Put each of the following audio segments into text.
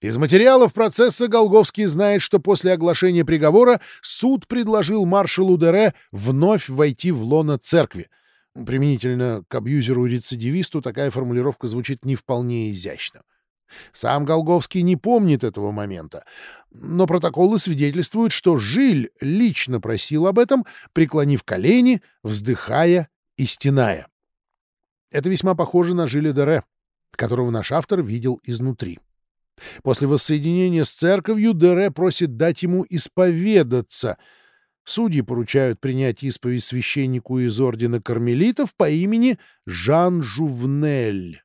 Из материалов процесса Голговский знает, что после оглашения приговора суд предложил маршалу Дере вновь войти в лоно церкви. Применительно к абьюзеру-рецидивисту такая формулировка звучит не вполне изящно. Сам Голговский не помнит этого момента, но протоколы свидетельствуют, что Жиль лично просил об этом, преклонив колени, вздыхая и стеная. Это весьма похоже на Жиля Дере, которого наш автор видел изнутри. После воссоединения с церковью Дере просит дать ему исповедаться. Судьи поручают принять исповедь священнику из ордена кармелитов по имени Жан Жувнель.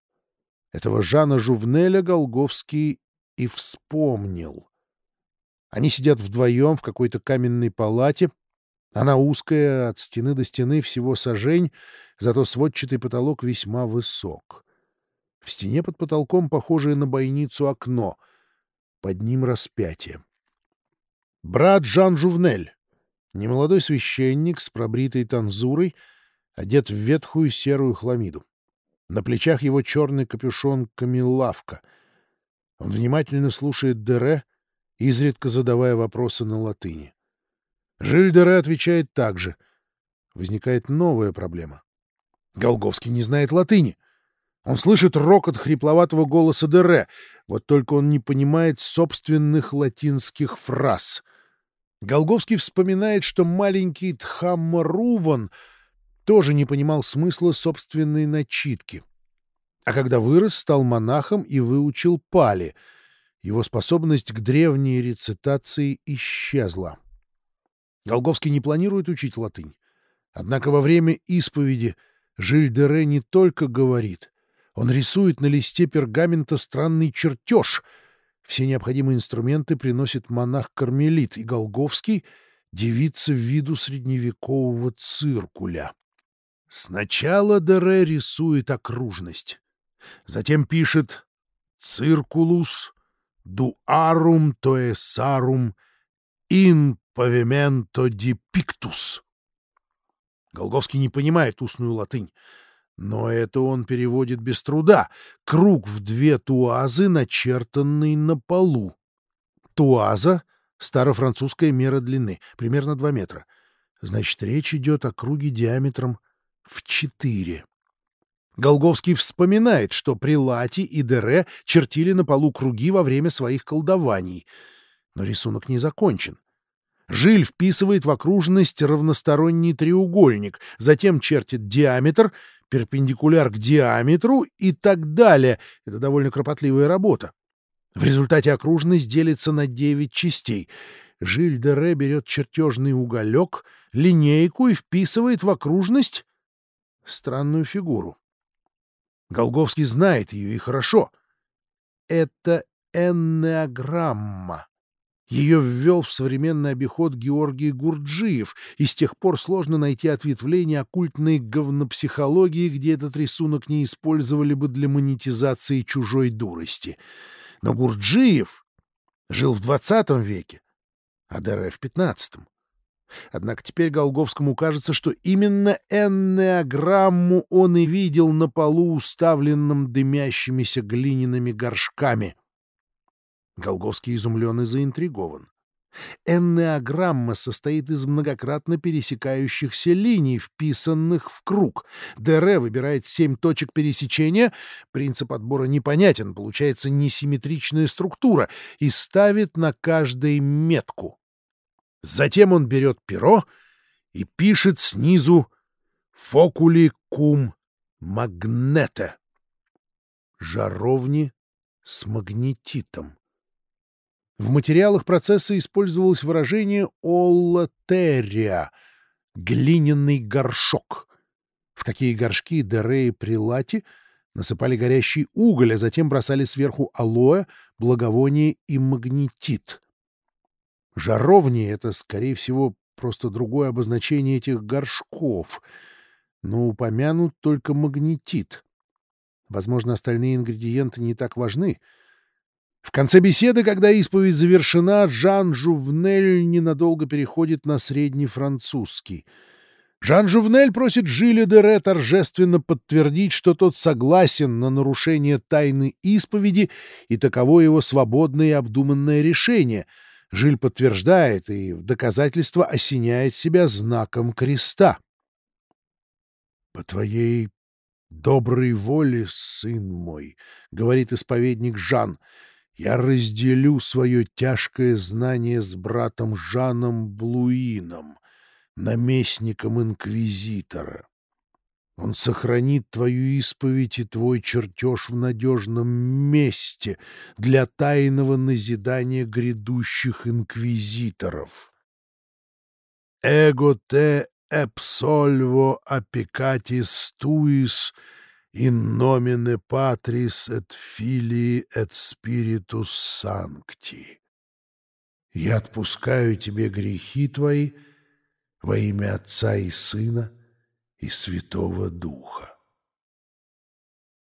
Этого Жана Жувнеля Голговский и вспомнил. Они сидят вдвоем в какой-то каменной палате. Она узкая, от стены до стены всего сажень, зато сводчатый потолок весьма высок. В стене под потолком похожее на бойницу окно. Под ним распятие. Брат Жан Жувнель, немолодой священник с пробритой танзурой, одет в ветхую серую хламиду. На плечах его черный капюшон камелавка. Он внимательно слушает Дере, изредка задавая вопросы на латыни. Жиль Дере отвечает так же. Возникает новая проблема. Голговский не знает латыни. Он слышит рокот хрипловатого голоса Дере, вот только он не понимает собственных латинских фраз. Голговский вспоминает, что маленький Тхаммаруван тоже не понимал смысла собственной начитки. А когда вырос, стал монахом и выучил пали. Его способность к древней рецитации исчезла. Голговский не планирует учить латынь. Однако во время исповеди Жиль-Дере не только говорит, он рисует на листе пергамента странный чертеж. Все необходимые инструменты приносит монах-кармелит, и Голговский — девица в виду средневекового циркуля. Сначала Дере рисует окружность, затем пишет «Circulus duarum toesarum in pavimento depictus». Голговский не понимает устную латынь. Но это он переводит без труда. Круг в две туазы, начертанный на полу. Туаза — старофранцузская мера длины, примерно 2 метра. Значит, речь идет о круге диаметром в 4. Голговский вспоминает, что при Лати и Дере чертили на полу круги во время своих колдований. Но рисунок не закончен. Жиль вписывает в окружность равносторонний треугольник, затем чертит диаметр — перпендикуляр к диаметру и так далее. Это довольно кропотливая работа. В результате окружность делится на 9 частей. Жиль де Ре берет чертежный уголек, линейку и вписывает в окружность странную фигуру. Голговский знает ее и хорошо. Это эннеограмма. Ее ввел в современный обиход Георгий Гурджиев, и с тех пор сложно найти ответвление оккультной говнопсихологии, где этот рисунок не использовали бы для монетизации чужой дурости. Но Гурджиев жил в двадцатом веке, а ДР в пятнадцатом. Однако теперь Голговскому кажется, что именно эннеограмму он и видел на полу, уставленном дымящимися глиняными горшками — Голговский изумлен и заинтригован. Эннеограмма состоит из многократно пересекающихся линий, вписанных в круг. ДР выбирает семь точек пересечения, принцип отбора непонятен, получается несимметричная структура, и ставит на каждой метку. Затем он берет перо и пишет снизу «Фокули кум магнете» — жаровни с магнетитом. В материалах процесса использовалось выражение «оллатерия» — глиняный горшок. В такие горшки Дере и Прилати насыпали горящий уголь, а затем бросали сверху алоэ, благовоние и магнетит. Жаровни — это, скорее всего, просто другое обозначение этих горшков, но упомянут только магнетит. Возможно, остальные ингредиенты не так важны — в конце беседы, когда исповедь завершена, Жан Жувнель ненадолго переходит на средний французский. Жан Жувнель просит Жиля Дере торжественно подтвердить, что тот согласен на нарушение тайны исповеди, и таково его свободное и обдуманное решение. Жиль подтверждает и в доказательство осеняет себя знаком креста. «По твоей доброй воле, сын мой, — говорит исповедник Жан, — я разделю свое тяжкое знание с братом Жаном Блуином, наместником инквизитора. Он сохранит твою исповедь и твой чертеж в надежном месте для тайного назидания грядущих инквизиторов. Эго те absolvo appecatis tuis in nomine Patris et Filii et Spiritus Sancti. Я отпускаю тебе грехи твои во имя Отца и Сына и Святого Духа.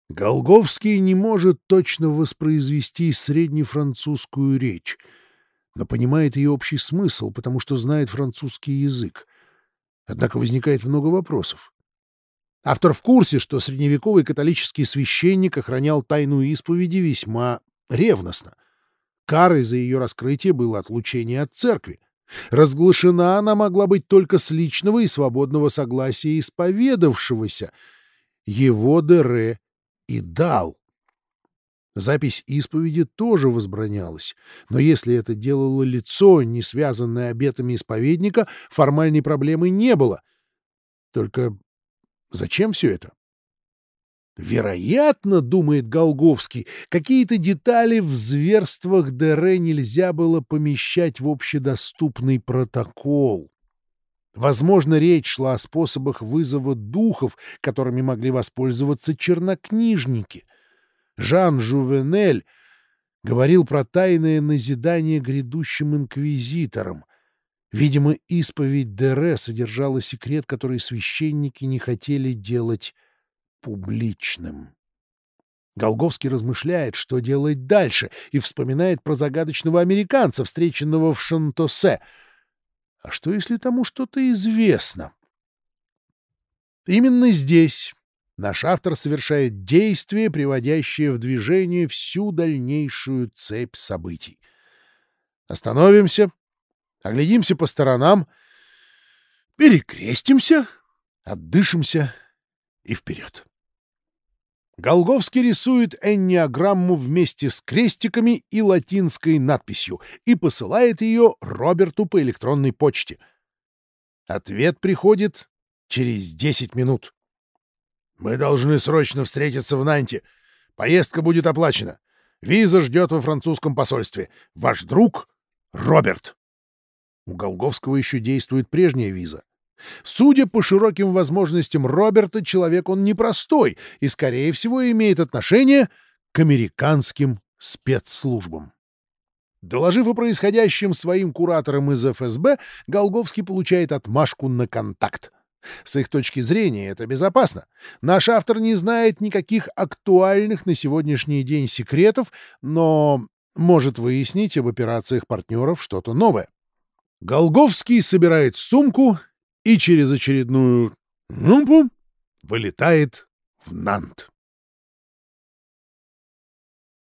Голговский не может точно воспроизвести среднефранцузскую речь, но понимает ее общий смысл, потому что знает французский язык. Однако возникает много вопросов. Автор в курсе, что средневековый католический священник охранял тайну исповеди весьма ревностно. Карой за ее раскрытие было отлучение от церкви. Разглашена она могла быть только с личного и свободного согласия исповедавшегося. Его Дере и дал. Запись исповеди тоже возбранялась, но если это делало лицо, не связанное обетами исповедника, формальной проблемы не было. Только зачем все это? Вероятно, думает Голговский, какие-то детали в зверствах ДР нельзя было помещать в общедоступный протокол. Возможно, речь шла о способах вызова духов, которыми могли воспользоваться чернокнижники. Жан Жувенель говорил про тайное назидание грядущим инквизиторам. Видимо, исповедь Дере содержала секрет, который священники не хотели делать публичным. Голговский размышляет, что делать дальше, и вспоминает про загадочного американца, встреченного в Шантосе. А что, если тому что-то известно? Именно здесь, наш автор совершает действие, приводящее в движение всю дальнейшую цепь событий. Остановимся, оглядимся по сторонам, перекрестимся, отдышимся и вперед. Голговский рисует энниаграмму вместе с крестиками и латинской надписью и посылает ее Роберту по электронной почте. Ответ приходит через 10 минут. Мы должны срочно встретиться в Нанте. Поездка будет оплачена. Виза ждет во французском посольстве. Ваш друг — Роберт. У Голговского еще действует прежняя виза. Судя по широким возможностям Роберта, человек он непростой и, скорее всего, имеет отношение к американским спецслужбам. Доложив о происходящем своим кураторам из ФСБ, Голговский получает отмашку на контакт. С их точки зрения это безопасно. Наш автор не знает никаких актуальных на сегодняшний день секретов, но может выяснить об операциях партнеров что-то новое. Голговский собирает сумку и через очередную «нумпу» вылетает в Нант.